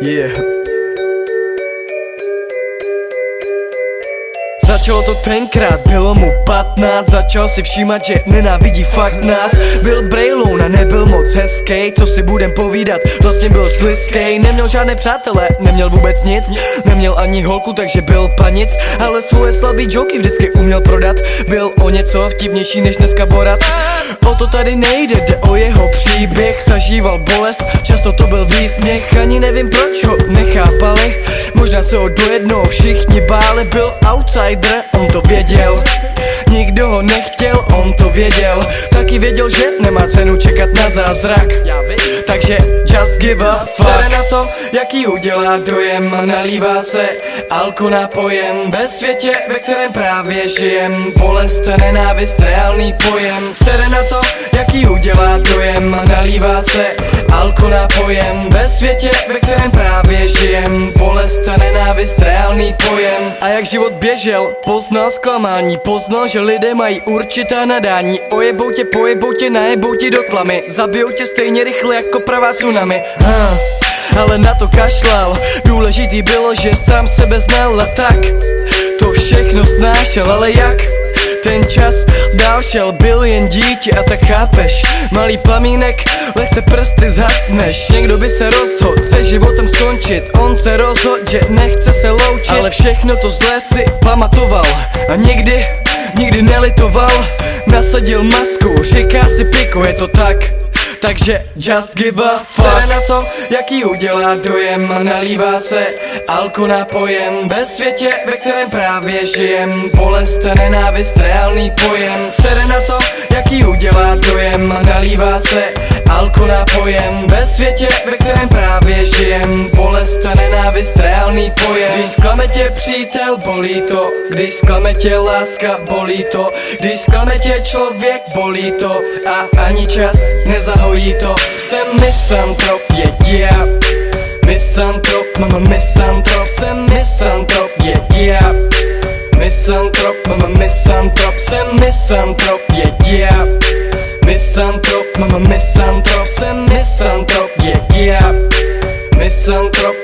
Yeah. Začalo to tenkrát, bylo mu 15 Začal si všímat, že nenávidí fakt nás Byl brejloun a nebyl moc hezký Co si budem povídat, vlastně byl sliskej Neměl žádné přátelé, neměl vůbec nic. Neměl ani holku, takže byl panic. Ale svoje slabý joky vždycky uměl prodat. Byl o něco vtipnější než dneska Borat. O to tady nejde, jde o jeho příběh. Zažíval bolest, často to byl výsměch. Ani nevím proč ho nechápali. Možná se ho dojednou všichni báli. Byl outsider, on to věděl Nikdo ho nechtěl, on to věděl. Taky věděl, že nemá cenu čekat na zázrak. Takže just give a fuck. Sere na to, jaký udělá dojem Nalívá se alko napojem Ve světě, ve kterém právě žijem Bolest, nenávist, reálný pojem. Sere na to, jaký udělá dojem Nalívá se alko napojem Ve světě, ve kterém právě žijem Bolest nenávist, reálný pojem. A jak život běžel, poznal zklamání Poznal, že lidé mají určitá nadání. Ojebou tě, pojebou tě, najebou ti do tlamy Zabijou tě stejně rychle jako pravá tsunami. Ha. Ale na to kašlal. Důležitý bylo, že sám sebe znal. A tak To všechno snášel, ale jak? Ten čas dál šel, byl jen dítě. A tak chápeš Malý plamínek, lehce prsty zhasneš. Někdo by se rozhodl se životem skončit. On se rozhodl, že nechce se loučit. Ale všechno to zlé si pamatoval. A nikdy, nikdy nelitoval. Nasadil masku, říká si piko, je to tak. Takže just give a fuck. Sere na to, jaký udělá dojem Nalívá se alko napojem Ve světě, ve kterém právě žijem Bolest, nenávist, reálný pojem. Sere na to, jaký udělá dojem Nalívá se alko napojem Ve světě, ve kterém právě žijem Bolest, nenávist, reálný pojem. Když zklame tě přítel, bolí to. Když zklame tě láska, bolí to. Když zklame tě člověk, bolí to. A ani čas nezahojí to. Jsem misantrop, yeah, yeah Misantrop, mama misantrop. Jsem misantrop, yeah, yeah Misantrop, mama misantrop. Jsem misantrop, yeah, yeah Misantrop, mama misantrop Jsem misantrop, yeah, yeah. Misantrop,